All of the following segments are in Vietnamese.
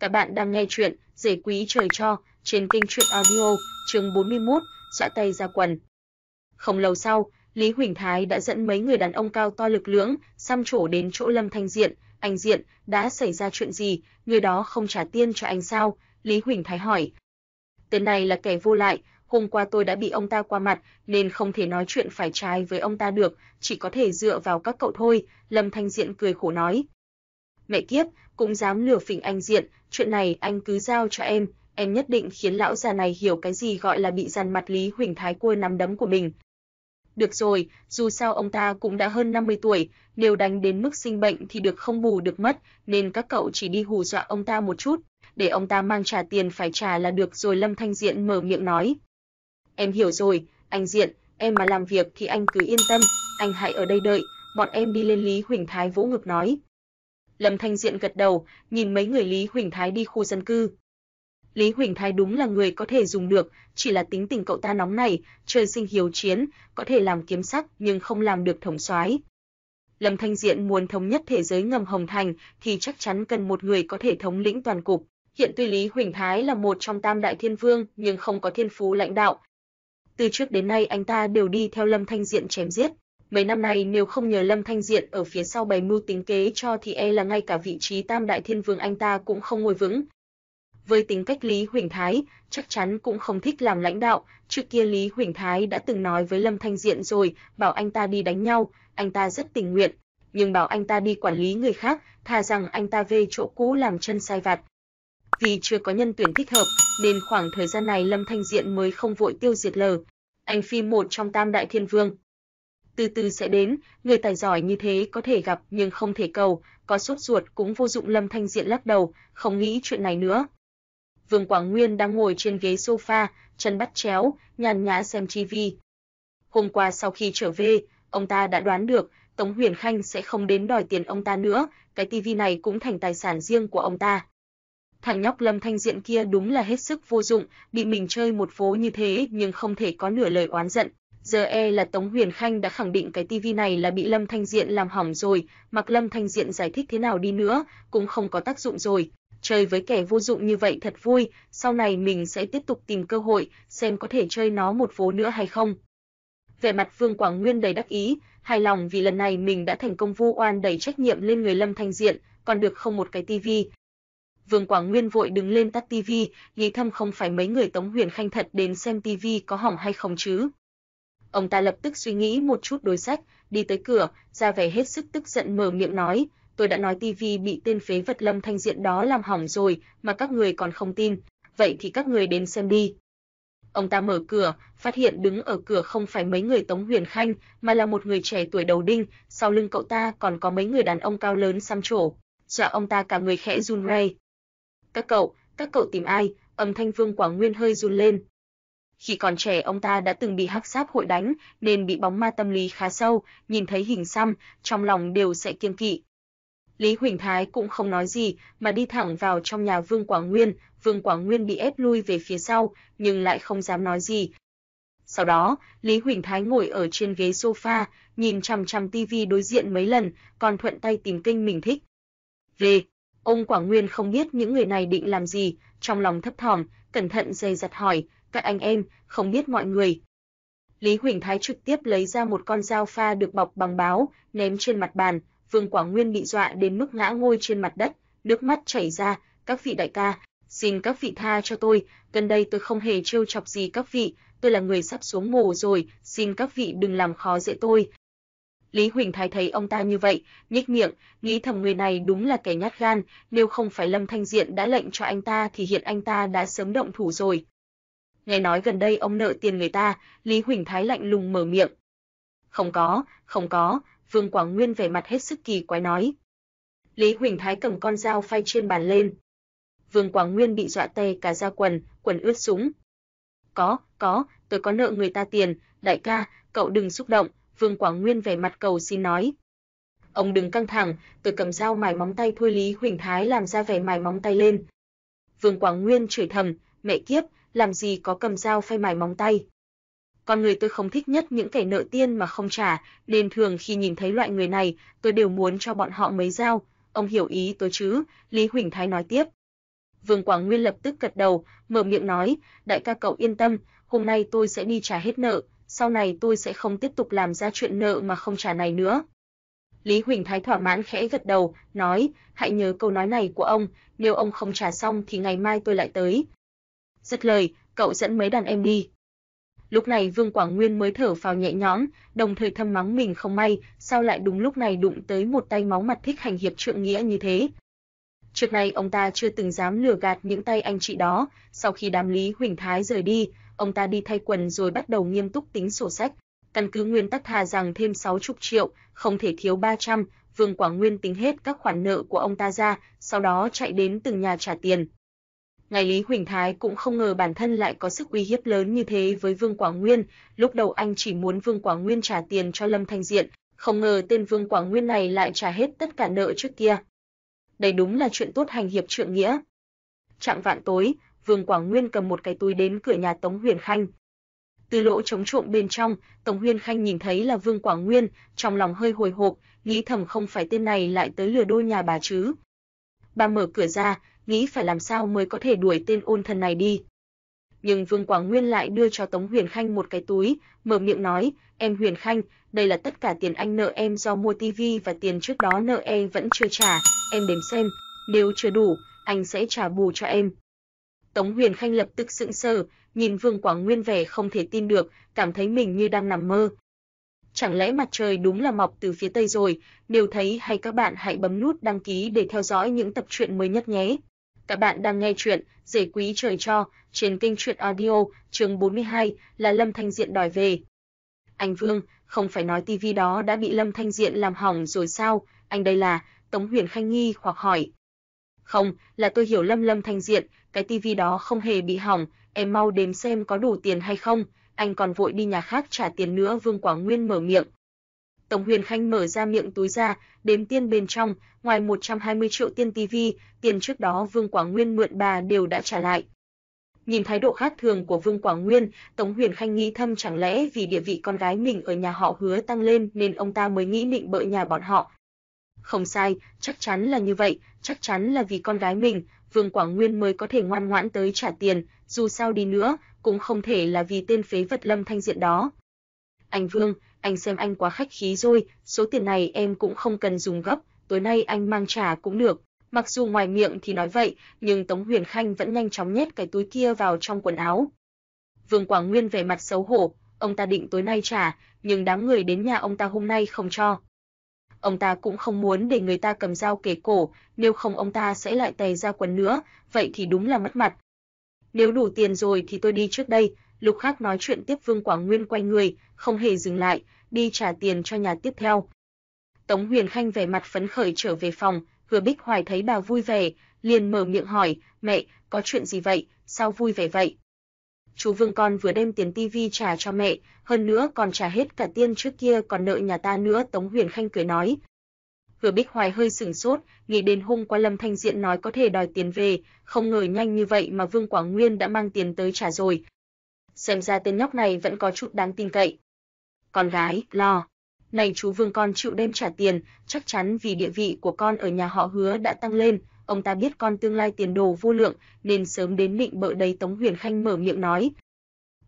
Các bạn đang nghe chuyện Rể Quý Trời Cho trên kênh truyện audio chương 41, dọa dạ tay ra quần. Không lâu sau, Lý Huỳnh Thái đã dẫn mấy người đàn ông cao to lực lưỡng, xăm trổ đến chỗ Lâm Thanh Diện. Anh Diện, đã xảy ra chuyện gì, người đó không trả tiền cho anh sao? Lý Huỳnh Thái hỏi. Tên này là kẻ vô lại, hôm qua tôi đã bị ông ta qua mặt, nên không thể nói chuyện phải trái với ông ta được, chỉ có thể dựa vào các cậu thôi, Lâm Thanh Diện cười khổ nói. Mẹ kiếp, cũng dám lừa phỉnh anh Diện, chuyện này anh cứ giao cho em, em nhất định khiến lão già này hiểu cái gì gọi là bị dằn mặt Lý Huỳnh Thái cua nắm đấm của mình. Được rồi, dù sao ông ta cũng đã hơn 50 tuổi, nếu đánh đến mức sinh bệnh thì được không bù được mất, nên các cậu chỉ đi hù dọa ông ta một chút, để ông ta mang trả tiền phải trả là được rồi Lâm Thanh Diện mở miệng nói. Em hiểu rồi, anh Diện, em mà làm việc thì anh cứ yên tâm, anh hãy ở đây đợi, bọn em đi lên Lý Huỳnh Thái vỗ ngực nói. Lâm Thanh Diện gật đầu, nhìn mấy người Lý Huỳnh Thái đi khu dân cư. Lý Huỳnh Thái đúng là người có thể dùng được, chỉ là tính tình cậu ta nóng này, trời sinh hiếu chiến, có thể làm kiếm sắc nhưng không làm được thống soái. Lâm Thanh Diện muốn thống nhất thế giới ngầm Hồng Thành thì chắc chắn cần một người có thể thống lĩnh toàn cục. Hiện tuy Lý Huỳnh Thái là một trong tam đại thiên vương nhưng không có thiên phú lãnh đạo. Từ trước đến nay anh ta đều đi theo Lâm Thanh Diện chém giết, Mấy năm nay nếu không nhờ Lâm Thanh Diện ở phía sau bày mưu tính kế cho thì e là ngay cả vị trí Tam Đại Thiên Vương anh ta cũng không ngồi vững. Với tính cách Lý Huỳnh Thái, chắc chắn cũng không thích làm lãnh đạo, trước kia Lý Huỳnh Thái đã từng nói với Lâm Thanh Diện rồi, bảo anh ta đi đánh nhau, anh ta rất tình nguyện, nhưng bảo anh ta đi quản lý người khác, thà rằng anh ta về chỗ cũ làm chân sai vặt. Vì chưa có nhân tuyển thích hợp, nên khoảng thời gian này Lâm Thanh Diện mới không vội tiêu diệt lờ. Anh phi một trong Tam Đại Thiên Vương, từ từ sẽ đến, người tài giỏi như thế có thể gặp nhưng không thể cầu, có sốt ruột cũng vô dụng Lâm Thanh Diện lắc đầu, không nghĩ chuyện này nữa. Vương Quảng Nguyên đang ngồi trên ghế sofa, chân bắt chéo, nhàn nhã xem TV. Hôm qua sau khi trở về, ông ta đã đoán được Tống Huyền Khanh sẽ không đến đòi tiền ông ta nữa, cái TV này cũng thành tài sản riêng của ông ta. Thằng nhóc Lâm Thanh Diện kia đúng là hết sức vô dụng, bị mình chơi một phố như thế nhưng không thể có nửa lời oán giận. Giờ e là Tống Huyền Khanh đã khẳng định cái tivi này là bị Lâm Thanh Diện làm hỏng rồi, mặc Lâm Thanh Diện giải thích thế nào đi nữa, cũng không có tác dụng rồi. Chơi với kẻ vô dụng như vậy thật vui, sau này mình sẽ tiếp tục tìm cơ hội, xem có thể chơi nó một vố nữa hay không. Vẻ mặt Vương Quảng Nguyên đầy đắc ý, hài lòng vì lần này mình đã thành công vu oan đẩy trách nhiệm lên người Lâm Thanh Diện, còn được không một cái tivi. Vương Quảng Nguyên vội đứng lên tắt tivi, nghĩ thầm không phải mấy người Tống Huyền Khanh thật đến xem tivi có hỏng hay không chứ. Ông ta lập tức suy nghĩ một chút đối sách, đi tới cửa, ra vẻ hết sức tức giận mở miệng nói, tôi đã nói tivi bị tên phế vật Lâm Thanh Diện đó làm hỏng rồi, mà các người còn không tin, vậy thì các người đến xem đi. Ông ta mở cửa, phát hiện đứng ở cửa không phải mấy người Tống Huyền Khanh, mà là một người trẻ tuổi đầu đinh, sau lưng cậu ta còn có mấy người đàn ông cao lớn xăm trổ, dọa ông ta cả người khẽ run rẩy. Các cậu, các cậu tìm ai? Âm thanh Vương Quảng Nguyên hơi run lên, khi còn trẻ ông ta đã từng bị hắc sáp hội đánh, nên bị bóng ma tâm lý khá sâu, nhìn thấy hình xăm, trong lòng đều sẽ kiêng kỵ. Lý Huỳnh Thái cũng không nói gì, mà đi thẳng vào trong nhà Vương Quảng Nguyên, Vương Quảng Nguyên bị ép lui về phía sau, nhưng lại không dám nói gì. Sau đó, Lý Huỳnh Thái ngồi ở trên ghế sofa, nhìn chằm chằm tivi đối diện mấy lần, còn thuận tay tìm kênh mình thích. Về, ông Quảng Nguyên không biết những người này định làm gì, trong lòng thấp thỏm, cẩn thận dây dặt hỏi, các anh em, không biết mọi người. Lý Huỳnh Thái trực tiếp lấy ra một con dao pha được bọc bằng báo, ném trên mặt bàn, Vương Quảng Nguyên bị dọa đến mức ngã ngồi trên mặt đất, nước mắt chảy ra, các vị đại ca, xin các vị tha cho tôi, gần đây tôi không hề trêu chọc gì các vị, tôi là người sắp xuống mồ rồi, xin các vị đừng làm khó dễ tôi. Lý Huỳnh Thái thấy ông ta như vậy, nhếch miệng, nghĩ thầm người này đúng là kẻ nhát gan, nếu không phải Lâm Thanh Diện đã lệnh cho anh ta thì hiện anh ta đã sớm động thủ rồi nghe nói gần đây ông nợ tiền người ta, Lý Huỳnh Thái lạnh lùng mở miệng. Không có, không có, Vương Quảng Nguyên vẻ mặt hết sức kỳ quái nói. Lý Huỳnh Thái cầm con dao phay trên bàn lên. Vương Quảng Nguyên bị dọa tê cả da quần, quần ướt súng. Có, có, tôi có nợ người ta tiền, đại ca, cậu đừng xúc động, Vương Quảng Nguyên vẻ mặt cầu xin nói. Ông đừng căng thẳng, tôi cầm dao mài móng tay thôi Lý Huỳnh Thái làm ra vẻ mài móng tay lên. Vương Quảng Nguyên chửi thầm, mẹ kiếp, làm gì có cầm dao phay mài móng tay. Con người tôi không thích nhất những kẻ nợ tiền mà không trả, nên thường khi nhìn thấy loại người này, tôi đều muốn cho bọn họ mấy dao, ông hiểu ý tôi chứ, Lý Huỳnh Thái nói tiếp. Vương Quảng Nguyên lập tức gật đầu, mở miệng nói, đại ca cậu yên tâm, hôm nay tôi sẽ đi trả hết nợ, sau này tôi sẽ không tiếp tục làm ra chuyện nợ mà không trả này nữa. Lý Huỳnh Thái thỏa mãn khẽ gật đầu, nói, hãy nhớ câu nói này của ông, nếu ông không trả xong thì ngày mai tôi lại tới. Dứt lời, cậu dẫn mấy đàn em đi. Lúc này Vương Quảng Nguyên mới thở phào nhẹ nhõm, đồng thời thầm mắng mình không may, sao lại đúng lúc này đụng tới một tay máu mặt thích hành hiệp trượng nghĩa như thế. Trước này ông ta chưa từng dám lừa gạt những tay anh chị đó, sau khi đám Lý Huỳnh Thái rời đi, ông ta đi thay quần rồi bắt đầu nghiêm túc tính sổ sách. Căn cứ nguyên tắc thà rằng thêm 60 triệu, không thể thiếu 300, Vương Quảng Nguyên tính hết các khoản nợ của ông ta ra, sau đó chạy đến từng nhà trả tiền. Ngài Lý Huỳnh Thái cũng không ngờ bản thân lại có sức uy hiếp lớn như thế với Vương Quảng Nguyên, lúc đầu anh chỉ muốn Vương Quảng Nguyên trả tiền cho Lâm Thanh Diện, không ngờ tên Vương Quảng Nguyên này lại trả hết tất cả nợ trước kia. Đây đúng là chuyện tốt hành hiệp trượng nghĩa. Trạng vạn tối, Vương Quảng Nguyên cầm một cái túi đến cửa nhà Tống Huyền Khanh. Từ lỗ chống trộm bên trong, Tống Huyền Khanh nhìn thấy là Vương Quảng Nguyên, trong lòng hơi hồi hộp, nghĩ thầm không phải tên này lại tới lừa đôi nhà bà chứ. Bà mở cửa ra, nghĩ phải làm sao mới có thể đuổi tên ôn thần này đi. Nhưng Vương Quảng Nguyên lại đưa cho Tống Huyền Khanh một cái túi, mở miệng nói, em Huyền Khanh, đây là tất cả tiền anh nợ em do mua tivi và tiền trước đó nợ em vẫn chưa trả, em đếm xem, nếu chưa đủ, anh sẽ trả bù cho em. Tống Huyền Khanh lập tức sững sờ, nhìn Vương Quảng Nguyên vẻ không thể tin được, cảm thấy mình như đang nằm mơ. Chẳng lẽ mặt trời đúng là mọc từ phía tây rồi? Nếu thấy hay các bạn hãy bấm nút đăng ký để theo dõi những tập truyện mới nhất nhé. Các bạn đang nghe chuyện Rể quý trời cho trên kênh truyện audio chương 42 là Lâm Thanh Diện đòi về. Anh Vương, không phải nói tivi đó đã bị Lâm Thanh Diện làm hỏng rồi sao? Anh đây là Tống Huyền Khanh nghi hoặc hỏi. Không, là tôi hiểu Lâm Lâm Thanh Diện, cái tivi đó không hề bị hỏng, em mau đếm xem có đủ tiền hay không, anh còn vội đi nhà khác trả tiền nữa Vương Quảng Nguyên mở miệng. Tổng Huyền Khanh mở ra miệng túi ra, đếm tiền bên trong, ngoài 120 triệu tiền tivi, tiền trước đó Vương Quảng Nguyên mượn bà đều đã trả lại. Nhìn thái độ khác thường của Vương Quảng Nguyên, Tống Huyền Khanh nghĩ thầm chẳng lẽ vì địa vị con gái mình ở nhà họ hứa tăng lên nên ông ta mới nghĩ định bợ nhà bọn họ. Không sai, chắc chắn là như vậy, chắc chắn là vì con gái mình, Vương Quảng Nguyên mới có thể ngoan ngoãn tới trả tiền, dù sao đi nữa, cũng không thể là vì tên phế vật Lâm Thanh Diện đó. Anh Vương, anh xem anh quá khách khí rồi, số tiền này em cũng không cần dùng gấp, tối nay anh mang trả cũng được. Mặc dù ngoài miệng thì nói vậy, nhưng Tống Huyền Khanh vẫn nhanh chóng nhét cái túi kia vào trong quần áo. Vương Quảng Nguyên vẻ mặt xấu hổ, ông ta định tối nay trả, nhưng đám người đến nhà ông ta hôm nay không cho. Ông ta cũng không muốn để người ta cầm dao kề cổ, nếu không ông ta sẽ lại tè ra quần nữa, vậy thì đúng là mất mặt. Nếu đủ tiền rồi thì tôi đi trước đây, Lục Khắc nói chuyện tiếp Vương Quảng Nguyên quay người, không hề dừng lại, đi trả tiền cho nhà tiếp theo. Tống Huyền Khanh vẻ mặt phấn khởi trở về phòng, Hứa Bích Hoài thấy bà vui vẻ, liền mở miệng hỏi, "Mẹ, có chuyện gì vậy? Sao vui vẻ vậy?" Chú Vương con vừa đem tiền tivi trả cho mẹ, hơn nữa còn trả hết cả tiền trước kia còn nợ nhà ta nữa, Tống Huyền Khanh cười nói. Hứa Bích Hoài hơi sửng sốt, nghĩ đến hôm qua Lâm Thanh Diện nói có thể đòi tiền về, không ngờ nhanh như vậy mà Vương Quảng Nguyên đã mang tiền tới trả rồi. Xem ra tên nhóc này vẫn có chút đáng tin cậy. Con gái, lo. Này chú Vương con chịu đem trả tiền, chắc chắn vì địa vị của con ở nhà họ hứa đã tăng lên, ông ta biết con tương lai tiền đồ vô lượng, nên sớm đến định bợ đầy Tống Huyền Khanh mở miệng nói.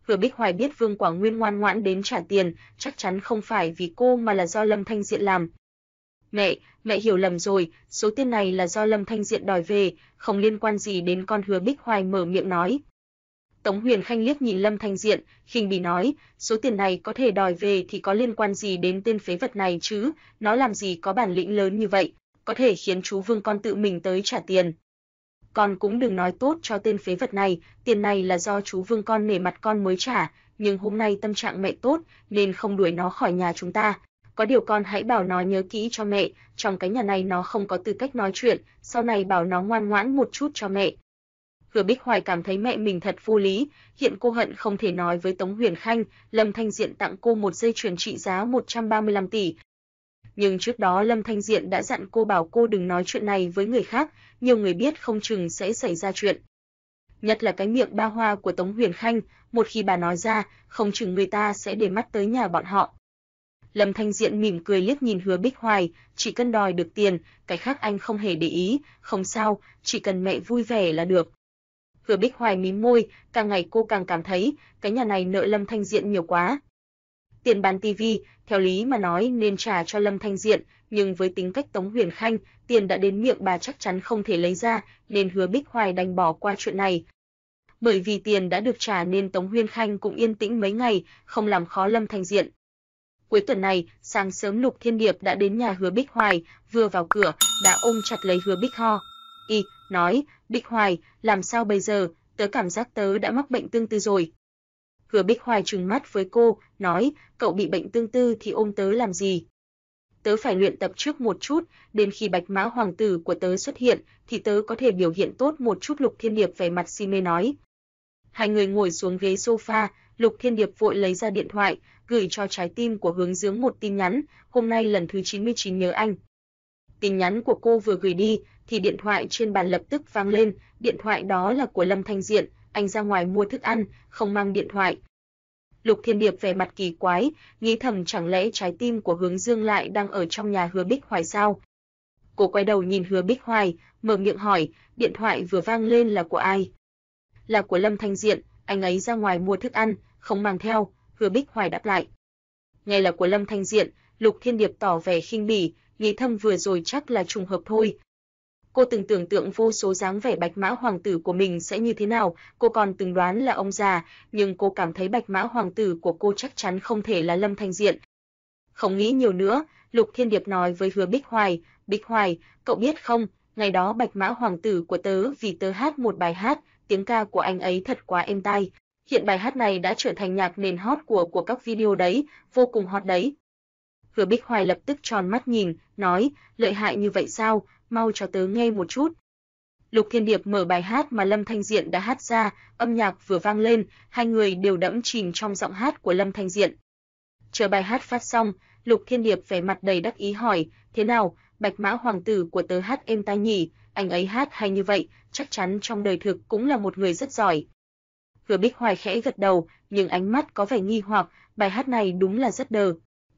Hứa Bích Hoài biết Vương Quảng Nguyên ngoan ngoãn đến trả tiền, chắc chắn không phải vì cô mà là do Lâm Thanh Diện làm. Mẹ, mẹ hiểu lầm rồi, số tiền này là do Lâm Thanh Diện đòi về, không liên quan gì đến con Hứa Bích Hoài mở miệng nói. Tống Huyền Khanh liếc nhìn Lâm Thanh Diện, khinh bỉ nói, số tiền này có thể đòi về thì có liên quan gì đến tên phế vật này chứ, nó làm gì có bản lĩnh lớn như vậy, có thể khiến chú Vương con tự mình tới trả tiền. Con cũng đừng nói tốt cho tên phế vật này, tiền này là do chú Vương con nể mặt con mới trả, nhưng hôm nay tâm trạng mẹ tốt nên không đuổi nó khỏi nhà chúng ta. Có điều con hãy bảo nó nhớ kỹ cho mẹ, trong cái nhà này nó không có tư cách nói chuyện, sau này bảo nó ngoan ngoãn một chút cho mẹ. Hứa Bích Hoài cảm thấy mẹ mình thật vô lý, hiện cô hận không thể nói với Tống Huyền Khanh, Lâm Thanh Diện tặng cô một dây chuyền trị giá 135 tỷ, nhưng trước đó Lâm Thanh Diện đã dặn cô bảo cô đừng nói chuyện này với người khác, nhiều người biết không chừng sẽ xảy ra chuyện. Nhất là cái miệng ba hoa của Tống Huyền Khanh, một khi bà nói ra, không chừng người ta sẽ để mắt tới nhà bọn họ. Lâm Thanh Diện mỉm cười liếc nhìn Hứa Bích Hoài, chỉ cần đòi được tiền, cái khác anh không hề để ý, không sao, chỉ cần mẹ vui vẻ là được. Hứa Bích Hoài mím môi, càng ngày cô càng cảm thấy, cái nhà này nợ Lâm Thanh Diện nhiều quá. Tiền bán tivi, theo lý mà nói nên trả cho Lâm Thanh Diện, nhưng với tính cách Tống Huyền Khanh, tiền đã đến miệng bà chắc chắn không thể lấy ra, nên Hứa Bích Hoài đành bỏ qua chuyện này. Bởi vì tiền đã được trả nên Tống Huyền Khanh cũng yên tĩnh mấy ngày, không làm khó Lâm Thanh Diện. Cuối tuần này, sáng sớm Lục Thiên Điệp đã đến nhà Hứa Bích Hoài, vừa vào cửa, đã ôm chặt lấy Hứa Bích Ho. Y, nói, Bích Hoài, làm sao bây giờ, tớ cảm giác tớ đã mắc bệnh tương tư rồi. Hứa Bích Hoài trừng mắt với cô, nói, cậu bị bệnh tương tư thì ôm tớ làm gì? Tớ phải luyện tập trước một chút, đến khi bạch mã hoàng tử của tớ xuất hiện, thì tớ có thể biểu hiện tốt một chút Lục Thiên Điệp về mặt si mê nói. Hai người ngồi xuống ghế sofa, Lục Thiên Điệp vội lấy ra điện thoại, gửi cho trái tim của hướng Dưỡng một tin nhắn, hôm nay lần thứ 99 nhớ anh. Tin nhắn của cô vừa gửi đi, thì điện thoại trên bàn lập tức vang lên, điện thoại đó là của Lâm Thanh Diện, anh ra ngoài mua thức ăn, không mang điện thoại. Lục Thiên Điệp vẻ mặt kỳ quái, nghĩ thầm chẳng lẽ trái tim của Hướng Dương lại đang ở trong nhà Hứa Bích Hoài sao? Cô quay đầu nhìn Hứa Bích Hoài, mở miệng hỏi, điện thoại vừa vang lên là của ai? Là của Lâm Thanh Diện, anh ấy ra ngoài mua thức ăn, không mang theo, Hứa Bích Hoài đáp lại. Nghe là của Lâm Thanh Diện, Lục Thiên Điệp tỏ vẻ khinh bỉ, nghĩ thầm vừa rồi chắc là trùng hợp thôi. Cô từng tưởng tượng vô số dáng vẻ bạch mã hoàng tử của mình sẽ như thế nào, cô còn từng đoán là ông già, nhưng cô cảm thấy bạch mã hoàng tử của cô chắc chắn không thể là Lâm Thanh Diện. Không nghĩ nhiều nữa, Lục Thiên Điệp nói với Hứa Bích Hoài, Bích Hoài, cậu biết không, ngày đó bạch mã hoàng tử của tớ vì tớ hát một bài hát, tiếng ca của anh ấy thật quá êm tai. Hiện bài hát này đã trở thành nhạc nền hot của của các video đấy, vô cùng hot đấy. Hứa Bích Hoài lập tức tròn mắt nhìn, nói, lợi hại như vậy sao, mau cho tớ nghe một chút. Lục Thiên Điệp mở bài hát mà Lâm Thanh Diện đã hát ra, âm nhạc vừa vang lên, hai người đều đẫm chìm trong giọng hát của Lâm Thanh Diện. Chờ bài hát phát xong, Lục Thiên Điệp vẻ mặt đầy đắc ý hỏi, thế nào, Bạch Mã Hoàng tử của tớ hát êm tai nhỉ, anh ấy hát hay như vậy, chắc chắn trong đời thực cũng là một người rất giỏi. Hứa Bích Hoài khẽ gật đầu, nhưng ánh mắt có vẻ nghi hoặc, bài hát này đúng là rất đờ.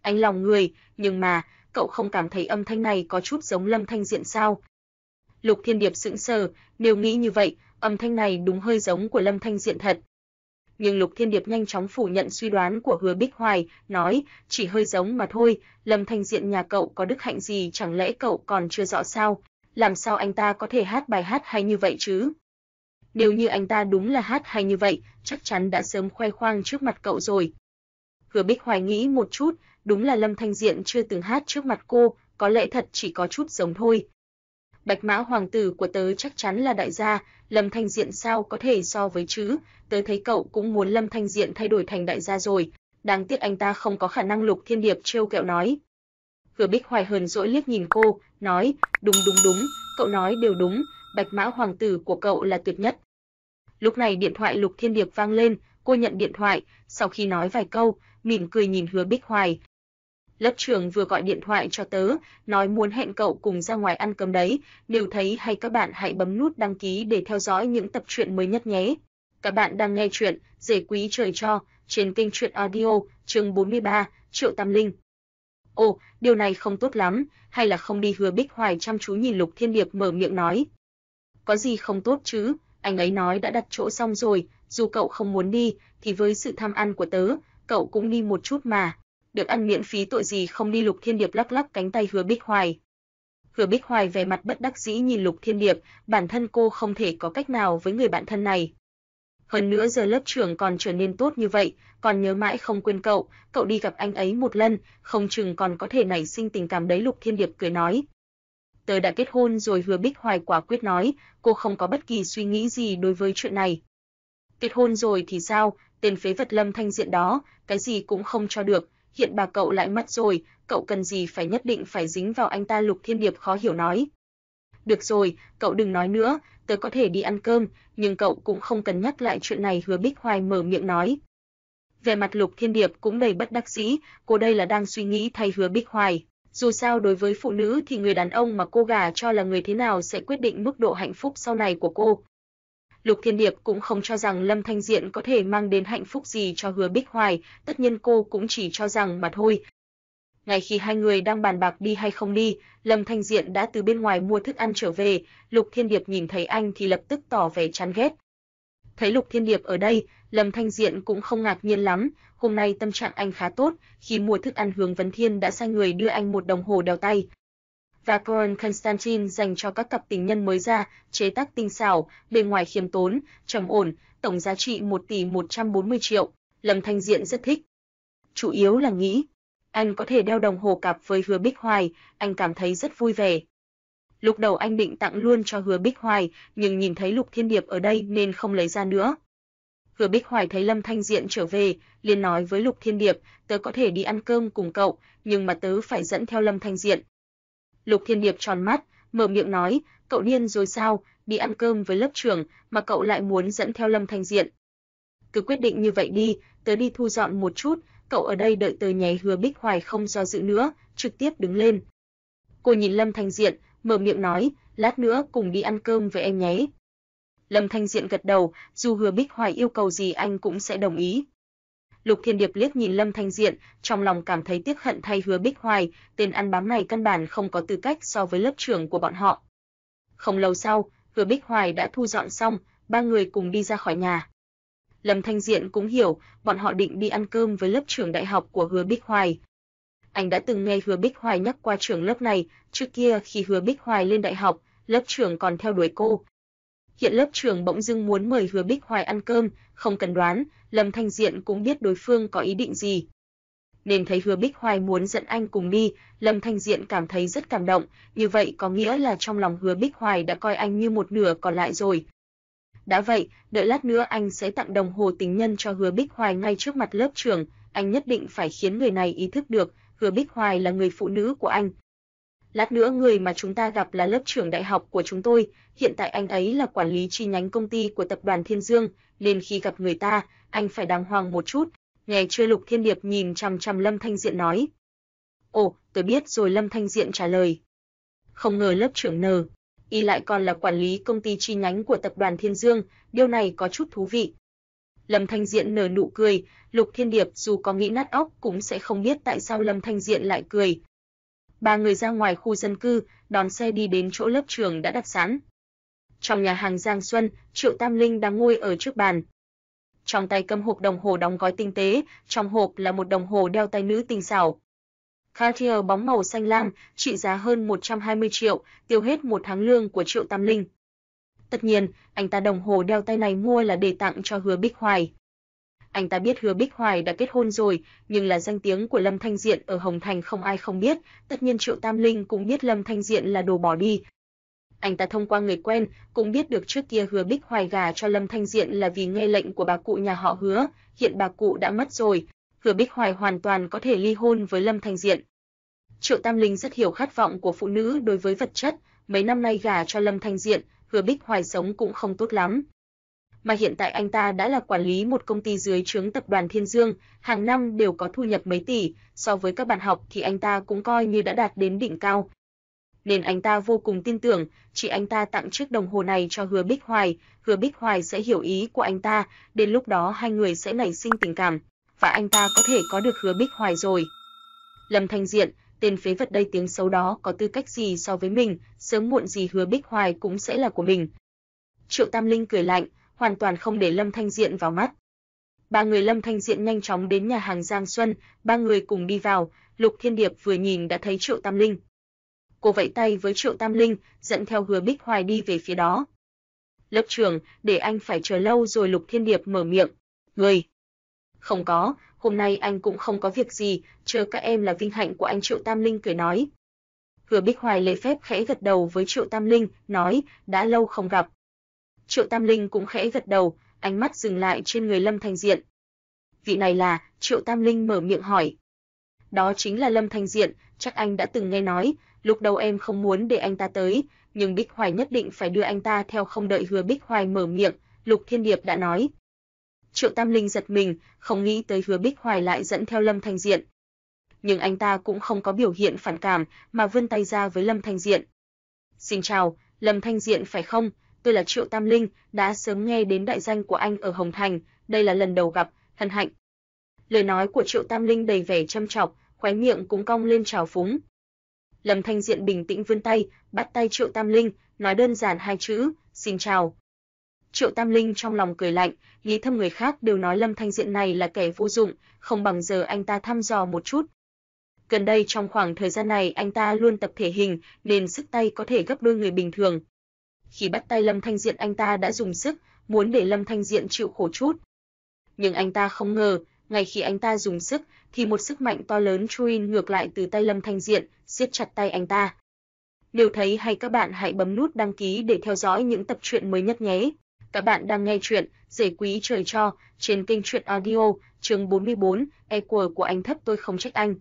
Anh lòng người, nhưng mà, cậu không cảm thấy âm thanh này có chút giống Lâm Thanh Diện sao? Lục Thiên Điệp sững sờ, nếu nghĩ như vậy, âm thanh này đúng hơi giống của Lâm Thanh Diện thật. Nhưng Lục Thiên Điệp nhanh chóng phủ nhận suy đoán của Hứa Bích Hoài, nói, chỉ hơi giống mà thôi, Lâm Thanh Diện nhà cậu có đức hạnh gì chẳng lẽ cậu còn chưa rõ sao? Làm sao anh ta có thể hát bài hát hay như vậy chứ? Nếu như anh ta đúng là hát hay như vậy, chắc chắn đã sớm khoe khoang trước mặt cậu rồi. Hứa Bích Hoài nghĩ một chút, đúng là Lâm Thanh Diện chưa từng hát trước mặt cô, có lẽ thật chỉ có chút giống thôi. Bạch Mã hoàng tử của tớ chắc chắn là đại gia, Lâm Thanh Diện sao có thể so với chứ, tớ thấy cậu cũng muốn Lâm Thanh Diện thay đổi thành đại gia rồi, đáng tiếc anh ta không có khả năng Lục Thiên Điệp trêu kẹo nói. Hứa Bích Hoài hờn dỗi liếc nhìn cô, nói, đúng đúng đúng, cậu nói đều đúng, Bạch Mã hoàng tử của cậu là tuyệt nhất. Lúc này điện thoại Lục Thiên Điệp vang lên, cô nhận điện thoại, sau khi nói vài câu, mỉm cười nhìn Hứa Bích Hoài, lớp trưởng vừa gọi điện thoại cho tớ, nói muốn hẹn cậu cùng ra ngoài ăn cơm đấy, nếu thấy hay các bạn hãy bấm nút đăng ký để theo dõi những tập truyện mới nhất nhé. Các bạn đang nghe truyện Dễ quý trời cho trên kênh truyện audio chương 43, Triệu Tam Linh. Ồ, điều này không tốt lắm, hay là không đi hứa Bích Hoài chăm chú nhìn Lục Thiên Điệp mở miệng nói. Có gì không tốt chứ, anh ấy nói đã đặt chỗ xong rồi, dù cậu không muốn đi, thì với sự tham ăn của tớ, cậu cũng đi một chút mà được ăn miễn phí tội gì không đi Lục Thiên Điệp lắc lắc cánh tay Hứa Bích Hoài. Hứa Bích Hoài vẻ mặt bất đắc dĩ nhìn Lục Thiên Điệp, bản thân cô không thể có cách nào với người bạn thân này. Hơn nữa giờ lớp trưởng còn trở nên tốt như vậy, còn nhớ mãi không quên cậu, cậu đi gặp anh ấy một lần, không chừng còn có thể nảy sinh tình cảm đấy Lục Thiên Điệp cười nói. Tớ đã kết hôn rồi Hứa Bích Hoài quả quyết nói, cô không có bất kỳ suy nghĩ gì đối với chuyện này. Kết hôn rồi thì sao, tên phế vật lâm thanh diện đó, cái gì cũng không cho được, hiện bà cậu lại mất rồi, cậu cần gì phải nhất định phải dính vào anh ta Lục Thiên Điệp khó hiểu nói. Được rồi, cậu đừng nói nữa, tớ có thể đi ăn cơm, nhưng cậu cũng không cần nhắc lại chuyện này hứa Bích Hoài mở miệng nói. Về mặt Lục Thiên Điệp cũng đầy bất đắc dĩ, cô đây là đang suy nghĩ thay hứa Bích Hoài. Dù sao đối với phụ nữ thì người đàn ông mà cô gả cho là người thế nào sẽ quyết định mức độ hạnh phúc sau này của cô. Lục Thiên Điệp cũng không cho rằng Lâm Thanh Diện có thể mang đến hạnh phúc gì cho Hứa Bích Hoài, tất nhiên cô cũng chỉ cho rằng mà thôi. Ngay khi hai người đang bàn bạc đi hay không đi, Lâm Thanh Diện đã từ bên ngoài mua thức ăn trở về, Lục Thiên Điệp nhìn thấy anh thì lập tức tỏ vẻ chán ghét. Thấy Lục Thiên Điệp ở đây, Lâm Thanh Diện cũng không ngạc nhiên lắm, hôm nay tâm trạng anh khá tốt, khi mua thức ăn Hướng Vấn Thiên đã sai người đưa anh một đồng hồ đeo tay. Và Coran Constantine dành cho các cặp tình nhân mới ra, chế tác tinh xảo, bề ngoài khiêm tốn, trầm ổn, tổng giá trị 1 tỷ 140 triệu, Lâm Thanh Diện rất thích. Chủ yếu là nghĩ, anh có thể đeo đồng hồ cặp với Hứa Bích Hoài, anh cảm thấy rất vui vẻ. Lúc đầu anh định tặng luôn cho Hứa Bích Hoài, nhưng nhìn thấy Lục Thiên Điệp ở đây nên không lấy ra nữa. Hứa Bích Hoài thấy Lâm Thanh Diện trở về, liền nói với Lục Thiên Điệp, tớ có thể đi ăn cơm cùng cậu, nhưng mà tớ phải dẫn theo Lâm Thanh Diện. Lục Thiên Điệp tròn mắt, mở miệng nói, cậu điên rồi sao, đi ăn cơm với lớp trưởng mà cậu lại muốn dẫn theo Lâm Thanh Diện. Cứ quyết định như vậy đi, tớ đi thu dọn một chút, cậu ở đây đợi tớ nháy Hứa Bích Hoài không do dự nữa, trực tiếp đứng lên. Cô nhìn Lâm Thanh Diện, mở miệng nói, lát nữa cùng đi ăn cơm với em nhé. Lâm Thanh Diện gật đầu, dù Hứa Bích Hoài yêu cầu gì anh cũng sẽ đồng ý. Lục Thiên Điệp liếc nhìn Lâm Thanh Diện, trong lòng cảm thấy tiếc hận thay Hứa Bích Hoài, tên ăn bám này căn bản không có tư cách so với lớp trưởng của bọn họ. Không lâu sau, Hứa Bích Hoài đã thu dọn xong, ba người cùng đi ra khỏi nhà. Lâm Thanh Diện cũng hiểu, bọn họ định đi ăn cơm với lớp trưởng đại học của Hứa Bích Hoài. Anh đã từng nghe Hứa Bích Hoài nhắc qua trưởng lớp này, trước kia khi Hứa Bích Hoài lên đại học, lớp trưởng còn theo đuổi cô. Hiện lớp trưởng bỗng dưng muốn mời Hứa Bích Hoài ăn cơm, không cần đoán, Lâm Thanh Diện cũng biết đối phương có ý định gì. Nên thấy Hứa Bích Hoài muốn dẫn anh cùng đi, Lâm Thanh Diện cảm thấy rất cảm động, như vậy có nghĩa là trong lòng Hứa Bích Hoài đã coi anh như một nửa còn lại rồi. Đã vậy, đợi lát nữa anh sẽ tặng đồng hồ tình nhân cho Hứa Bích Hoài ngay trước mặt lớp trưởng, anh nhất định phải khiến người này ý thức được, Hứa Bích Hoài là người phụ nữ của anh. Lát nữa người mà chúng ta gặp là lớp trưởng đại học của chúng tôi, hiện tại anh ấy là quản lý chi nhánh công ty của tập đoàn Thiên Dương, nên khi gặp người ta, anh phải đàng hoàng một chút. Nghe chưa Lục Thiên Điệp nhìn chằm chằm Lâm Thanh Diện nói. Ồ, tôi biết rồi Lâm Thanh Diện trả lời. Không ngờ lớp trưởng N, y lại còn là quản lý công ty chi nhánh của tập đoàn Thiên Dương, điều này có chút thú vị. Lâm Thanh Diện nở nụ cười, Lục Thiên Điệp dù có nghĩ nát óc cũng sẽ không biết tại sao Lâm Thanh Diện lại cười. Ba người ra ngoài khu dân cư, đón xe đi đến chỗ lớp trường đã đặt sẵn. Trong nhà hàng Giang Xuân, Triệu Tam Linh đang ngồi ở trước bàn. Trong tay cầm hộp đồng hồ đóng gói tinh tế, trong hộp là một đồng hồ đeo tay nữ tinh xảo. Cartier bóng màu xanh lam, trị giá hơn 120 triệu, tiêu hết một tháng lương của Triệu Tam Linh. Tất nhiên, anh ta đồng hồ đeo tay này mua là để tặng cho Hứa Bích Hoài. Anh ta biết Hứa Bích Hoài đã kết hôn rồi, nhưng là danh tiếng của Lâm Thanh Diện ở Hồng Thành không ai không biết, tất nhiên Triệu Tam Linh cũng biết Lâm Thanh Diện là đồ bỏ đi. Anh ta thông qua người quen, cũng biết được trước kia Hứa Bích Hoài gả cho Lâm Thanh Diện là vì nghe lệnh của bà cụ nhà họ Hứa, hiện bà cụ đã mất rồi, Hứa Bích Hoài hoàn toàn có thể ly hôn với Lâm Thanh Diện. Triệu Tam Linh rất hiểu khát vọng của phụ nữ đối với vật chất, mấy năm nay gả cho Lâm Thanh Diện, Hứa Bích Hoài sống cũng không tốt lắm. Mà hiện tại anh ta đã là quản lý một công ty dưới trướng tập đoàn Thiên Dương, hàng năm đều có thu nhập mấy tỷ, so với các bạn học thì anh ta cũng coi như đã đạt đến đỉnh cao. Nên anh ta vô cùng tin tưởng, chỉ anh ta tặng chiếc đồng hồ này cho Hứa Bích Hoài, Hứa Bích Hoài sẽ hiểu ý của anh ta, đến lúc đó hai người sẽ nảy sinh tình cảm, và anh ta có thể có được Hứa Bích Hoài rồi. Lâm Thanh Diện, tên phế vật đây tiếng xấu đó có tư cách gì so với mình, sớm muộn gì Hứa Bích Hoài cũng sẽ là của mình. Triệu Tam Linh cười lạnh, hoàn toàn không để Lâm Thanh Diện vào mắt. Ba người Lâm Thanh Diện nhanh chóng đến nhà hàng Giang Xuân, ba người cùng đi vào, Lục Thiên Điệp vừa nhìn đã thấy Triệu Tam Linh. Cô vẫy tay với Triệu Tam Linh, dẫn theo Hứa Bích Hoài đi về phía đó. Lớp trưởng, để anh phải chờ lâu rồi Lục Thiên Điệp mở miệng. Người. Không có, hôm nay anh cũng không có việc gì, chờ các em là vinh hạnh của anh Triệu Tam Linh cười nói. Hứa Bích Hoài lễ phép khẽ gật đầu với Triệu Tam Linh, nói, đã lâu không gặp. Triệu Tam Linh cũng khẽ gật đầu, ánh mắt dừng lại trên người Lâm Thanh Diện. Vị này là, Triệu Tam Linh mở miệng hỏi. Đó chính là Lâm Thanh Diện, chắc anh đã từng nghe nói, lúc đầu em không muốn để anh ta tới, nhưng Bích Hoài nhất định phải đưa anh ta theo không đợi hứa Bích Hoài mở miệng, Lục Thiên Điệp đã nói. Triệu Tam Linh giật mình, không nghĩ tới hứa Bích Hoài lại dẫn theo Lâm Thanh Diện. Nhưng anh ta cũng không có biểu hiện phản cảm, mà vươn tay ra với Lâm Thanh Diện. Xin chào, Lâm Thanh Diện phải không? Tôi là Triệu Tam Linh, đã sớm nghe đến đại danh của anh ở Hồng Thành, đây là lần đầu gặp, thân hạnh. Lời nói của Triệu Tam Linh đầy vẻ châm chọc, khóe miệng cũng cong lên trào phúng. Lâm Thanh Diện bình tĩnh vươn tay, bắt tay Triệu Tam Linh, nói đơn giản hai chữ, xin chào. Triệu Tam Linh trong lòng cười lạnh, lý thâm người khác đều nói Lâm Thanh Diện này là kẻ vô dụng, không bằng giờ anh ta thăm dò một chút. Gần đây trong khoảng thời gian này anh ta luôn tập thể hình, nên sức tay có thể gấp đôi người bình thường. Khi bắt tay Lâm Thanh Diện anh ta đã dùng sức, muốn để Lâm Thanh Diện chịu khổ chút. Nhưng anh ta không ngờ, ngay khi anh ta dùng sức, thì một sức mạnh to lớn chui ngược lại từ tay Lâm Thanh Diện, siết chặt tay anh ta. Nếu thấy hay các bạn hãy bấm nút đăng ký để theo dõi những tập truyện mới nhất nhé. Các bạn đang nghe truyện Rể quý trời cho trên kênh truyện audio chương 44, e của của anh thấp tôi không trách anh.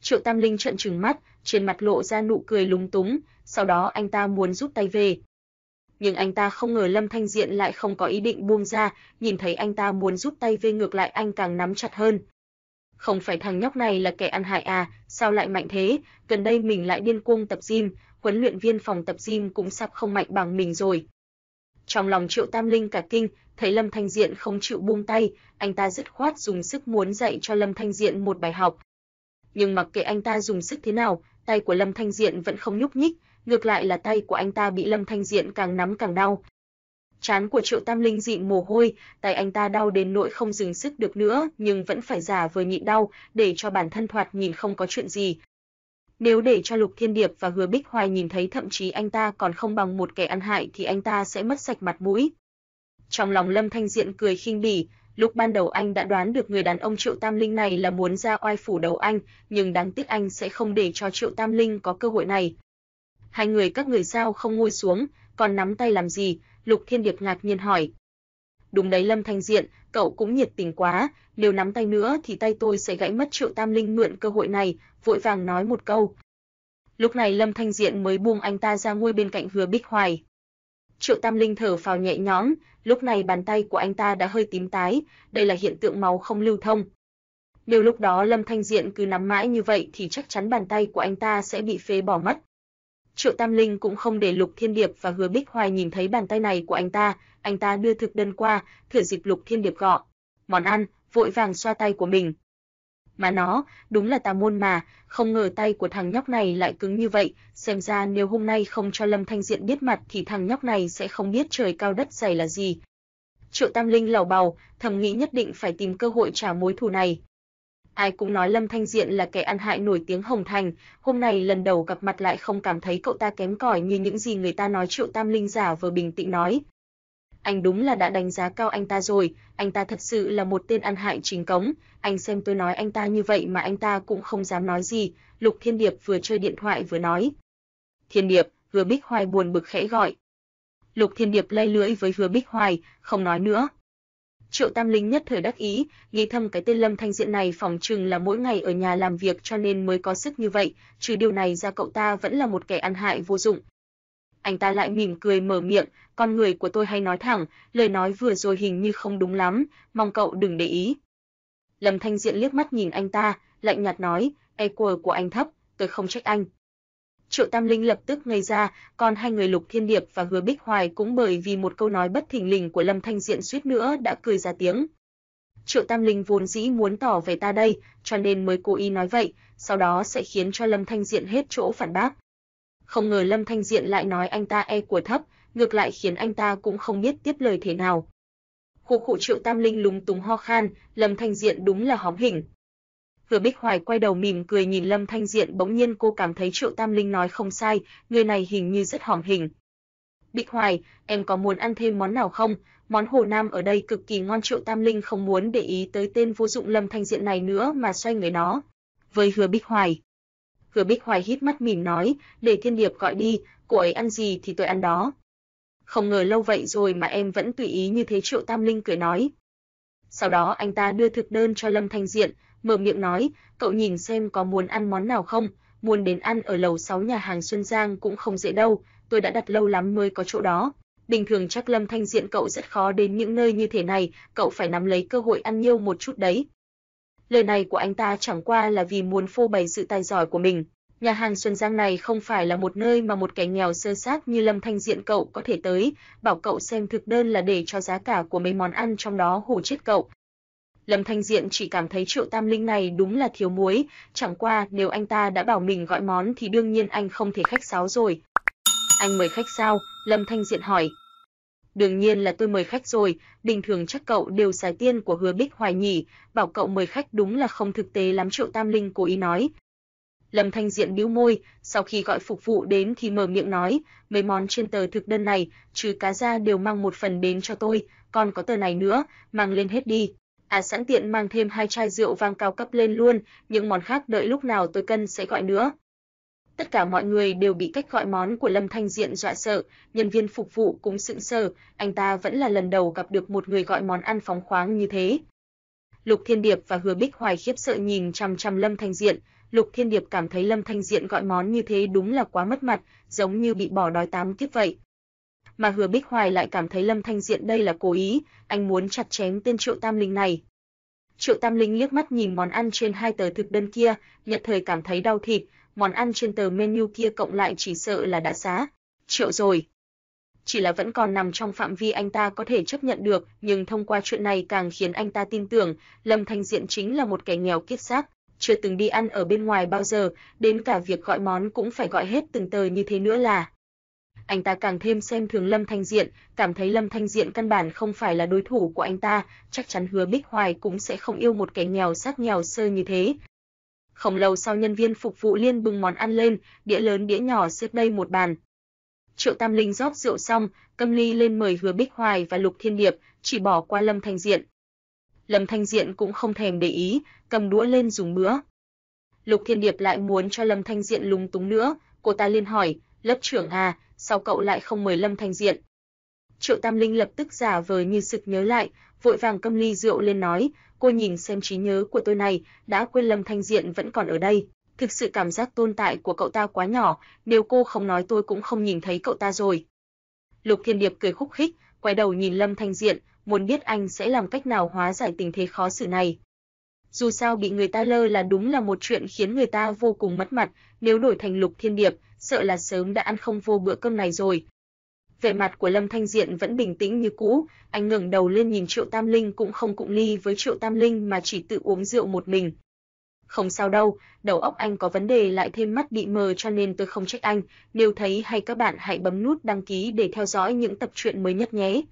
Triệu Tam Linh trợn trừng mắt, trên mặt lộ ra nụ cười lúng túng, sau đó anh ta muốn rút tay về. Nhưng anh ta không ngờ Lâm Thanh Diện lại không có ý định buông ra, nhìn thấy anh ta muốn rút tay về ngược lại anh càng nắm chặt hơn. Không phải thằng nhóc này là kẻ ăn hại à, sao lại mạnh thế, gần đây mình lại điên cuồng tập gym, huấn luyện viên phòng tập gym cũng sắp không mạnh bằng mình rồi. Trong lòng Triệu Tam Linh cả kinh, thấy Lâm Thanh Diện không chịu buông tay, anh ta dứt khoát dùng sức muốn dạy cho Lâm Thanh Diện một bài học. Nhưng mặc kệ anh ta dùng sức thế nào, tay của Lâm Thanh Diện vẫn không nhúc nhích, ngược lại là tay của anh ta bị Lâm Thanh Diện càng nắm càng đau. Chán của Triệu Tam Linh dịn mồ hôi, tay anh ta đau đến nỗi không dừng sức được nữa, nhưng vẫn phải giả vờ nhịn đau, để cho bản thân thoạt nhìn không có chuyện gì. Nếu để cho Lục Thiên Điệp và Hứa Bích Hoài nhìn thấy thậm chí anh ta còn không bằng một kẻ ăn hại thì anh ta sẽ mất sạch mặt mũi. Trong lòng Lâm Thanh Diện cười khinh bỉ, lúc ban đầu anh đã đoán được người đàn ông Triệu Tam Linh này là muốn ra oai phủ đầu anh, nhưng đáng tiếc anh sẽ không để cho Triệu Tam Linh có cơ hội này. Hai người các người sao không ngồi xuống, còn nắm tay làm gì? Lục Thiên Điệp ngạc nhiên hỏi. Đúng đấy Lâm Thanh Diện, cậu cũng nhiệt tình quá, nếu nắm tay nữa thì tay tôi sẽ gãy mất Triệu Tam Linh mượn cơ hội này, vội vàng nói một câu. Lúc này Lâm Thanh Diện mới buông anh ta ra ngôi bên cạnh Hứa Bích Hoài. Triệu Tam Linh thở phào nhẹ nhõm, lúc này bàn tay của anh ta đã hơi tím tái, đây là hiện tượng máu không lưu thông. Nếu lúc đó Lâm Thanh Diện cứ nắm mãi như vậy thì chắc chắn bàn tay của anh ta sẽ bị phế bỏ mất. Triệu Tam Linh cũng không để Lục Thiên Điệp và Hứa Bích Hoài nhìn thấy bàn tay này của anh ta, anh ta đưa thực đơn qua, thừa dịp Lục Thiên Điệp gọi món ăn, vội vàng xoa tay của mình. Mà nó, đúng là tà môn mà, không ngờ tay của thằng nhóc này lại cứng như vậy, xem ra nếu hôm nay không cho Lâm Thanh Diện biết mặt thì thằng nhóc này sẽ không biết trời cao đất dày là gì. Triệu Tam Linh lầu bầu, thầm nghĩ nhất định phải tìm cơ hội trả mối thù này. Ai cũng nói Lâm Thanh Diện là kẻ ăn hại nổi tiếng Hồng Thành, hôm nay lần đầu gặp mặt lại không cảm thấy cậu ta kém cỏi như những gì người ta nói Triệu Tam Linh giả vờ bình tĩnh nói. Anh đúng là đã đánh giá cao anh ta rồi, anh ta thật sự là một tên ăn hại chính cống, anh xem tôi nói anh ta như vậy mà anh ta cũng không dám nói gì, Lục Thiên Điệp vừa chơi điện thoại vừa nói. Thiên Điệp, Hứa Bích Hoài buồn bực khẽ gọi. Lục Thiên Điệp lay lưỡi với Hứa Bích Hoài, không nói nữa. Triệu Tam Linh nhất thời đắc ý, nghĩ thầm cái tên Lâm Thanh Diện này phòng trừng là mỗi ngày ở nhà làm việc cho nên mới có sức như vậy, trừ điều này ra cậu ta vẫn là một kẻ ăn hại vô dụng. Anh ta lại mỉm cười mở miệng, con người của tôi hay nói thẳng, lời nói vừa rồi hình như không đúng lắm, mong cậu đừng để ý. Lâm Thanh Diện liếc mắt nhìn anh ta, lạnh nhạt nói, EQ của anh thấp, tôi không trách anh. Triệu Tam Linh lập tức ngây ra, còn hai người Lục Thiên Điệp và Hứa Bích Hoài cũng bởi vì một câu nói bất thình lình của Lâm Thanh Diện suýt nữa đã cười ra tiếng. Triệu Tam Linh vốn dĩ muốn tỏ về ta đây, cho nên mới cố ý nói vậy, sau đó sẽ khiến cho Lâm Thanh Diện hết chỗ phản bác. Không ngờ Lâm Thanh Diện lại nói anh ta e của thấp, ngược lại khiến anh ta cũng không biết tiếp lời thế nào. Khu khụ Triệu Tam Linh lúng túng ho khan, Lâm Thanh Diện đúng là hóm hình, Hứa Bích Hoài quay đầu mỉm cười nhìn Lâm Thanh Diện bỗng nhiên cô cảm thấy Triệu Tam Linh nói không sai, người này hình như rất hỏng hình. Bích Hoài, em có muốn ăn thêm món nào không? Món Hồ Nam ở đây cực kỳ ngon Triệu Tam Linh không muốn để ý tới tên vô dụng Lâm Thanh Diện này nữa mà xoay người nó. Với Hứa Bích Hoài. Hứa Bích Hoài hít mắt mỉm nói, để Thiên Điệp gọi đi, cô ấy ăn gì thì tôi ăn đó. Không ngờ lâu vậy rồi mà em vẫn tùy ý như thế Triệu Tam Linh cười nói. Sau đó anh ta đưa thực đơn cho Lâm Thanh Diện, mở miệng nói, cậu nhìn xem có muốn ăn món nào không, muốn đến ăn ở lầu 6 nhà hàng Xuân Giang cũng không dễ đâu, tôi đã đặt lâu lắm mới có chỗ đó. Bình thường chắc Lâm Thanh Diện cậu rất khó đến những nơi như thế này, cậu phải nắm lấy cơ hội ăn nhiều một chút đấy. Lời này của anh ta chẳng qua là vì muốn phô bày sự tài giỏi của mình. Nhà hàng Xuân Giang này không phải là một nơi mà một kẻ nghèo sơ sát như Lâm Thanh Diện cậu có thể tới, bảo cậu xem thực đơn là để cho giá cả của mấy món ăn trong đó hù chết cậu. Lâm Thanh Diện chỉ cảm thấy Triệu Tam Linh này đúng là thiếu muối, chẳng qua nếu anh ta đã bảo mình gọi món thì đương nhiên anh không thể khách sáo rồi. Anh mời khách sao? Lâm Thanh Diện hỏi. Đương nhiên là tôi mời khách rồi, bình thường chắc cậu đều xài tiền của Hứa Bích Hoài nhỉ, bảo cậu mời khách đúng là không thực tế lắm Triệu Tam Linh cố ý nói. Lâm Thanh Diện bĩu môi, sau khi gọi phục vụ đến thì mở miệng nói, mấy món trên tờ thực đơn này, trừ cá ra đều mang một phần đến cho tôi, còn có tờ này nữa, mang lên hết đi. À sẵn tiện mang thêm hai chai rượu vang cao cấp lên luôn, những món khác đợi lúc nào tôi cân sẽ gọi nữa. Tất cả mọi người đều bị cách gọi món của Lâm Thanh Diện dọa sợ, nhân viên phục vụ cũng sững sờ, anh ta vẫn là lần đầu gặp được một người gọi món ăn phóng khoáng như thế. Lục Thiên Điệp và Hứa Bích Hoài khiếp sợ nhìn chằm chằm Lâm Thanh Diện, Lục Thiên Điệp cảm thấy Lâm Thanh Diện gọi món như thế đúng là quá mất mặt, giống như bị bỏ đói tám kiếp vậy. Mà Hứa Bích Hoài lại cảm thấy Lâm Thanh Diện đây là cố ý, anh muốn chặt chém tên Triệu Tam Linh này. Triệu Tam Linh liếc mắt nhìn món ăn trên hai tờ thực đơn kia, nhận thời cảm thấy đau thịt, món ăn trên tờ menu kia cộng lại chỉ sợ là đã giá triệu rồi. Chỉ là vẫn còn nằm trong phạm vi anh ta có thể chấp nhận được, nhưng thông qua chuyện này càng khiến anh ta tin tưởng, Lâm Thanh Diện chính là một kẻ nghèo kiết xác, chưa từng đi ăn ở bên ngoài bao giờ, đến cả việc gọi món cũng phải gọi hết từng tờ như thế nữa là. Anh ta càng thêm xem thường Lâm Thanh Diện, cảm thấy Lâm Thanh Diện căn bản không phải là đối thủ của anh ta, chắc chắn hứa Bích Hoài cũng sẽ không yêu một kẻ nghèo sát nghèo sơ như thế, không lâu sau nhân viên phục vụ liên bưng món ăn lên, đĩa lớn đĩa nhỏ xếp đây một bàn. Triệu Tam Linh rót rượu xong, cầm ly lên mời Hứa Bích Hoài và Lục Thiên Điệp, chỉ bỏ qua Lâm Thanh Diện. Lâm Thanh Diện cũng không thèm để ý, cầm đũa lên dùng bữa. Lục Thiên Điệp lại muốn cho Lâm Thanh Diện lúng túng nữa, cô ta liên hỏi, lớp trưởng à, sao cậu lại không mời Lâm Thanh Diện? Triệu Tam Linh lập tức giả vờ như sực nhớ lại, vội vàng cầm ly rượu lên nói, cô nhìn xem trí nhớ của tôi này, đã quên Lâm Thanh Diện vẫn còn ở đây. Thực sự cảm giác tồn tại của cậu ta quá nhỏ, nếu cô không nói tôi cũng không nhìn thấy cậu ta rồi. Lục Thiên Điệp cười khúc khích, quay đầu nhìn Lâm Thanh Diện, muốn biết anh sẽ làm cách nào hóa giải tình thế khó xử này. Dù sao bị người ta lơ là đúng là một chuyện khiến người ta vô cùng mất mặt, nếu đổi thành Lục Thiên Điệp, sợ là sớm đã ăn không vô bữa cơm này rồi, Vẻ mặt của Lâm Thanh Diện vẫn bình tĩnh như cũ, anh ngẩng đầu lên nhìn Triệu Tam Linh cũng không cụng ly với Triệu Tam Linh mà chỉ tự uống rượu một mình. Không sao đâu, đầu óc anh có vấn đề lại thêm mắt bị mờ cho nên tôi không trách anh, nếu thấy hay các bạn hãy bấm nút đăng ký để theo dõi những tập truyện mới nhất nhé.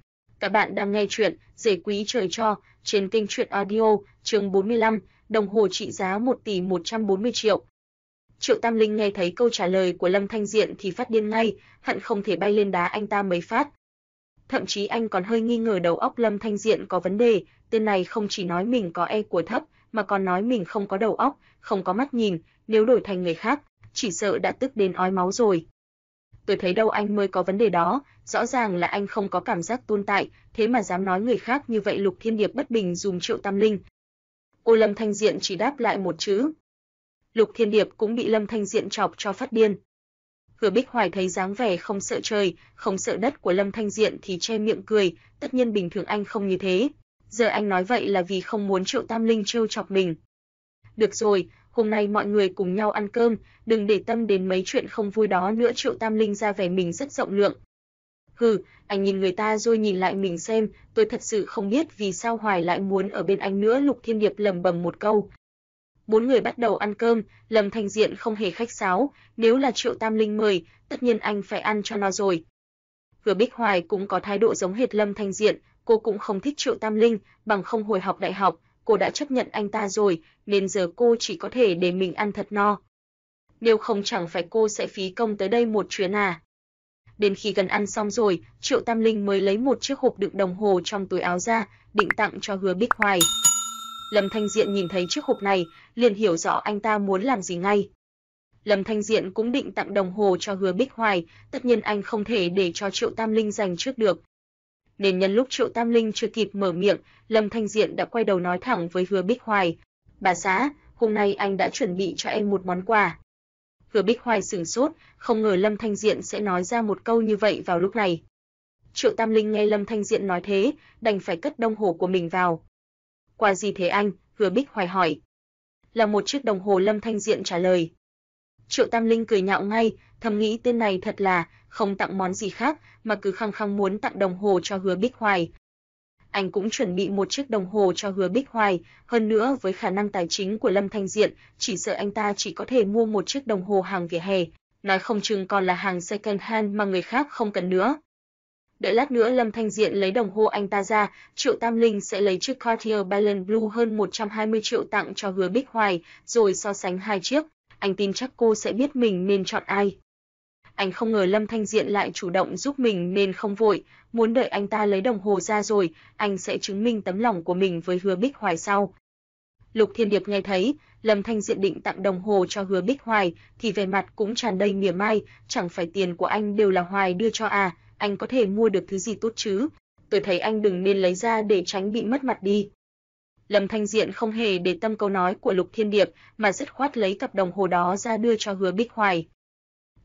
Các bạn đang nghe truyện Dế Quý Trời Cho trên kênh truyện audio chương 45, đồng hồ trị giá 1 tỷ 140 triệu. Triệu Tam Linh nghe thấy câu trả lời của Lâm Thanh Diện thì phát điên ngay, hận không thể bay lên đá anh ta mấy phát. Thậm chí anh còn hơi nghi ngờ đầu óc Lâm Thanh Diện có vấn đề, tên này không chỉ nói mình có e của thấp, mà còn nói mình không có đầu óc, không có mắt nhìn, nếu đổi thành người khác, chỉ sợ đã tức đến ói máu rồi. Tôi thấy đâu anh mới có vấn đề đó, rõ ràng là anh không có cảm giác tồn tại, thế mà dám nói người khác như vậy Lục Thiên Điệp bất bình dùng Triệu Tam Linh. Cô Lâm Thanh Diện chỉ đáp lại một chữ, Lục Thiên Điệp cũng bị Lâm Thanh Diện chọc cho phát điên. Hứa Bích Hoài thấy dáng vẻ không sợ trời, không sợ đất của Lâm Thanh Diện thì che miệng cười, tất nhiên bình thường anh không như thế. Giờ anh nói vậy là vì không muốn Triệu Tam Linh trêu chọc mình. Được rồi, hôm nay mọi người cùng nhau ăn cơm, đừng để tâm đến mấy chuyện không vui đó nữa Triệu Tam Linh ra vẻ mình rất rộng lượng. Hừ, anh nhìn người ta rồi nhìn lại mình xem, tôi thật sự không biết vì sao Hoài lại muốn ở bên anh nữa Lục Thiên Điệp lầm bầm một câu, bốn người bắt đầu ăn cơm, Lâm Thanh Diện không hề khách sáo, nếu là Triệu Tam Linh mời, tất nhiên anh phải ăn cho nó rồi. Hứa Bích Hoài cũng có thái độ giống hệt Lâm Thanh Diện, cô cũng không thích Triệu Tam Linh, bằng không hồi học đại học, cô đã chấp nhận anh ta rồi, nên giờ cô chỉ có thể để mình ăn thật no. Nếu không chẳng phải cô sẽ phí công tới đây một chuyến à. Đến khi gần ăn xong rồi, Triệu Tam Linh mới lấy một chiếc hộp đựng đồng hồ trong túi áo ra, định tặng cho Hứa Bích Hoài. Lâm Thanh Diện nhìn thấy chiếc hộp này, liền hiểu rõ anh ta muốn làm gì ngay. Lâm Thanh Diện cũng định tặng đồng hồ cho Hứa Bích Hoài, tất nhiên anh không thể để cho Triệu Tam Linh giành trước được. Nên nhân lúc Triệu Tam Linh chưa kịp mở miệng, Lâm Thanh Diện đã quay đầu nói thẳng với Hứa Bích Hoài, "Bà xã, hôm nay anh đã chuẩn bị cho em một món quà." Hứa Bích Hoài sửng sốt, không ngờ Lâm Thanh Diện sẽ nói ra một câu như vậy vào lúc này. Triệu Tam Linh nghe Lâm Thanh Diện nói thế, đành phải cất đồng hồ của mình vào. Quà gì thế anh? Hứa Bích Hoài hỏi. Là một chiếc đồng hồ Lâm Thanh Diện trả lời. Triệu Tam Linh cười nhạo ngay, thầm nghĩ tên này thật là không tặng món gì khác mà cứ khăng khăng muốn tặng đồng hồ cho Hứa Bích Hoài. anh cũng chuẩn bị một chiếc đồng hồ cho Hứa Bích Hoài, hơn nữa với khả năng tài chính của Lâm Thanh Diện, chỉ sợ anh ta chỉ có thể mua một chiếc đồng hồ hàng vỉa hè, nói không chừng còn là hàng second hand mà người khác không cần nữa. Đợi lát nữa Lâm Thanh Diện lấy đồng hồ anh ta ra, Triệu Tam Linh sẽ lấy chiếc Cartier Balance Blue hơn 120 triệu tặng cho Hứa Bích Hoài, rồi so sánh hai chiếc, anh tin chắc cô sẽ biết mình nên chọn ai. Anh không ngờ Lâm Thanh Diện lại chủ động giúp mình nên không vội, muốn đợi anh ta lấy đồng hồ ra rồi, anh sẽ chứng minh tấm lòng của mình với Hứa Bích Hoài sau. Lục Thiên Điệp nghe thấy, Lâm Thanh Diện định tặng đồng hồ cho Hứa Bích Hoài, thì về mặt cũng tràn đầy mỉa mai, chẳng phải tiền của anh đều là Hoài đưa cho à, anh có thể mua được thứ gì tốt chứ? Tôi thấy anh đừng nên lấy ra để tránh bị mất mặt đi. Lâm Thanh Diện không hề để tâm câu nói của Lục Thiên Điệp, mà dứt khoát lấy cặp đồng hồ đó ra đưa cho Hứa Bích Hoài.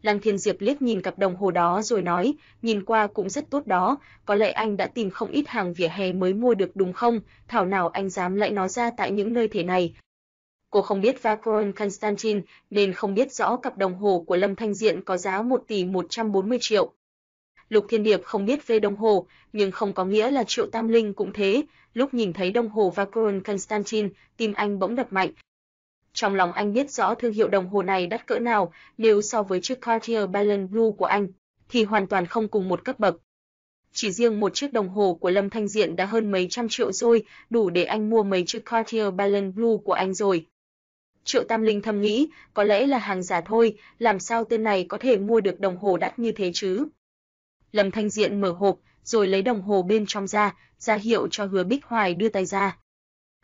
Lăng Thiên Diệp liếc nhìn cặp đồng hồ đó rồi nói, nhìn qua cũng rất tốt đó, có lẽ anh đã tìm không ít hàng vỉa hè mới mua được đúng không, thảo nào anh dám lại nó ra tại những nơi thế này. Cô không biết Vacron Constantin nên không biết rõ cặp đồng hồ của Lâm Thanh Diện có giá 1 tỷ 140 triệu. Lục Thiên Điệp không biết về đồng hồ, nhưng không có nghĩa là Triệu Tam Linh cũng thế, lúc nhìn thấy đồng hồ Vacoron Constantin, tim anh bỗng đập mạnh, trong lòng anh biết rõ thương hiệu đồng hồ này đắt cỡ nào, nếu so với chiếc Cartier Balance Blue của anh, thì hoàn toàn không cùng một cấp bậc. Chỉ riêng một chiếc đồng hồ của Lâm Thanh Diện đã hơn mấy trăm triệu rồi, đủ để anh mua mấy chiếc Cartier Balance Blue của anh rồi. Triệu Tam Linh thầm nghĩ, có lẽ là hàng giả thôi, làm sao tên này có thể mua được đồng hồ đắt như thế chứ? Lâm Thanh Diện mở hộp, rồi lấy đồng hồ bên trong ra, ra hiệu cho Hứa Bích Hoài đưa tay ra.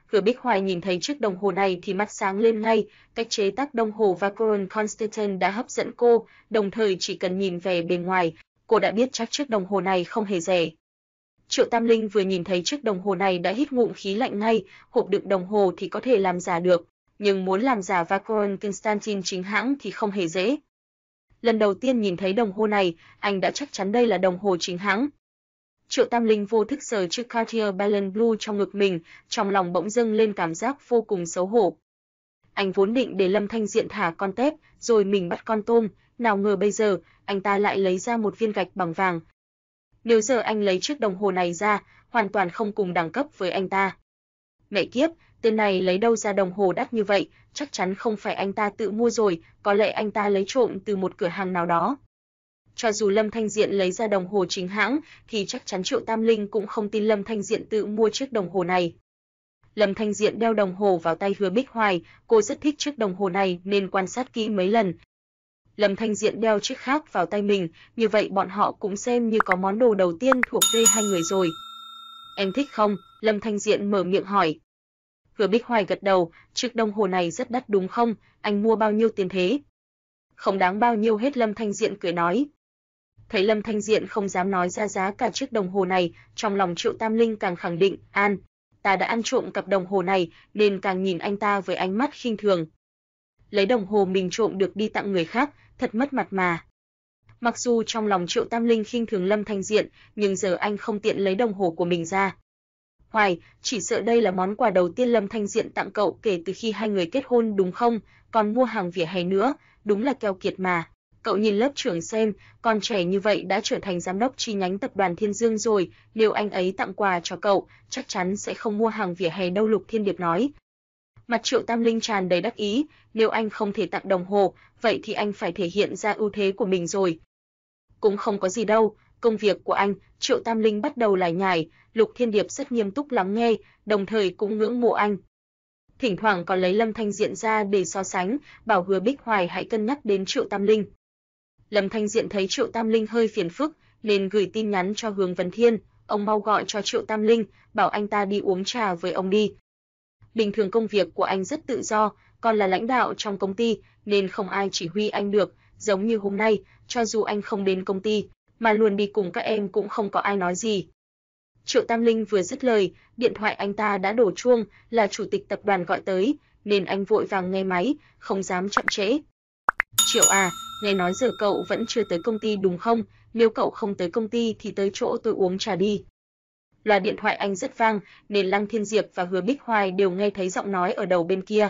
Hứa Bích Hoài nhìn thấy chiếc đồng hồ này thì mắt sáng lên ngay, cách chế tác đồng hồ Vacheron Constantin đã hấp dẫn cô, đồng thời chỉ cần nhìn về bề ngoài, cô đã biết chắc chiếc đồng hồ này không hề rẻ. Triệu Tam Linh vừa nhìn thấy chiếc đồng hồ này đã hít ngụm khí lạnh ngay, hộp đựng đồng hồ thì có thể làm giả được, nhưng muốn làm giả Vacheron Constantin chính hãng thì không hề dễ. Lần đầu tiên nhìn thấy đồng hồ này, anh đã chắc chắn đây là đồng hồ chính hãng. Triệu Tam Linh vô thức sờ chiếc Cartier Balance Blue trong ngực mình, trong lòng bỗng dâng lên cảm giác vô cùng xấu hổ. Anh vốn định để Lâm Thanh Diện thả con tép, rồi mình bắt con tôm, nào ngờ bây giờ, anh ta lại lấy ra một viên gạch bằng vàng. Nếu giờ anh lấy chiếc đồng hồ này ra, hoàn toàn không cùng đẳng cấp với anh ta. Mẹ kiếp, tên này lấy đâu ra đồng hồ đắt như vậy, chắc chắn không phải anh ta tự mua rồi, có lẽ anh ta lấy trộm từ một cửa hàng nào đó cho dù Lâm Thanh Diện lấy ra đồng hồ chính hãng, thì chắc chắn Triệu Tam Linh cũng không tin Lâm Thanh Diện tự mua chiếc đồng hồ này. Lâm Thanh Diện đeo đồng hồ vào tay Hứa Bích Hoài, cô rất thích chiếc đồng hồ này nên quan sát kỹ mấy lần. Lâm Thanh Diện đeo chiếc khác vào tay mình, như vậy bọn họ cũng xem như có món đồ đầu tiên thuộc về hai người rồi. Em thích không? Lâm Thanh Diện mở miệng hỏi. Hứa Bích Hoài gật đầu, chiếc đồng hồ này rất đắt đúng không? Anh mua bao nhiêu tiền thế? Không đáng bao nhiêu hết Lâm Thanh Diện cười nói thấy Lâm Thanh Diện không dám nói ra giá cả chiếc đồng hồ này, trong lòng Triệu Tam Linh càng khẳng định, an, ta đã ăn trộm cặp đồng hồ này, nên càng nhìn anh ta với ánh mắt khinh thường. Lấy đồng hồ mình trộm được đi tặng người khác, thật mất mặt mà. Mặc dù trong lòng Triệu Tam Linh khinh thường Lâm Thanh Diện, nhưng giờ anh không tiện lấy đồng hồ của mình ra. Hoài, chỉ sợ đây là món quà đầu tiên Lâm Thanh Diện tặng cậu kể từ khi hai người kết hôn đúng không? Còn mua hàng vỉa hè nữa, đúng là keo kiệt mà. Cậu nhìn lớp trưởng xem, con trẻ như vậy đã trở thành giám đốc chi nhánh tập đoàn Thiên Dương rồi, nếu anh ấy tặng quà cho cậu, chắc chắn sẽ không mua hàng vỉa hè đâu Lục Thiên Điệp nói. Mặt Triệu Tam Linh tràn đầy đắc ý, nếu anh không thể tặng đồng hồ, vậy thì anh phải thể hiện ra ưu thế của mình rồi. Cũng không có gì đâu, công việc của anh, Triệu Tam Linh bắt đầu lải nhải, Lục Thiên Điệp rất nghiêm túc lắng nghe, đồng thời cũng ngưỡng mộ anh. Thỉnh thoảng còn lấy Lâm Thanh Diện ra để so sánh, bảo hứa Bích Hoài hãy cân nhắc đến Triệu Tam Linh. Lâm Thanh Diện thấy Triệu Tam Linh hơi phiền phức, nên gửi tin nhắn cho Hướng Vấn Thiên, ông mau gọi cho Triệu Tam Linh, bảo anh ta đi uống trà với ông đi. Bình thường công việc của anh rất tự do, còn là lãnh đạo trong công ty, nên không ai chỉ huy anh được, giống như hôm nay, cho dù anh không đến công ty, mà luôn đi cùng các em cũng không có ai nói gì. Triệu Tam Linh vừa dứt lời, điện thoại anh ta đã đổ chuông, là chủ tịch tập đoàn gọi tới, nên anh vội vàng nghe máy, không dám chậm trễ. Triệu à, nghe nói giờ cậu vẫn chưa tới công ty đúng không? Nếu cậu không tới công ty thì tới chỗ tôi uống trà đi. Loa điện thoại anh rất vang, nên Lăng Thiên Diệp và Hứa Bích Hoài đều nghe thấy giọng nói ở đầu bên kia.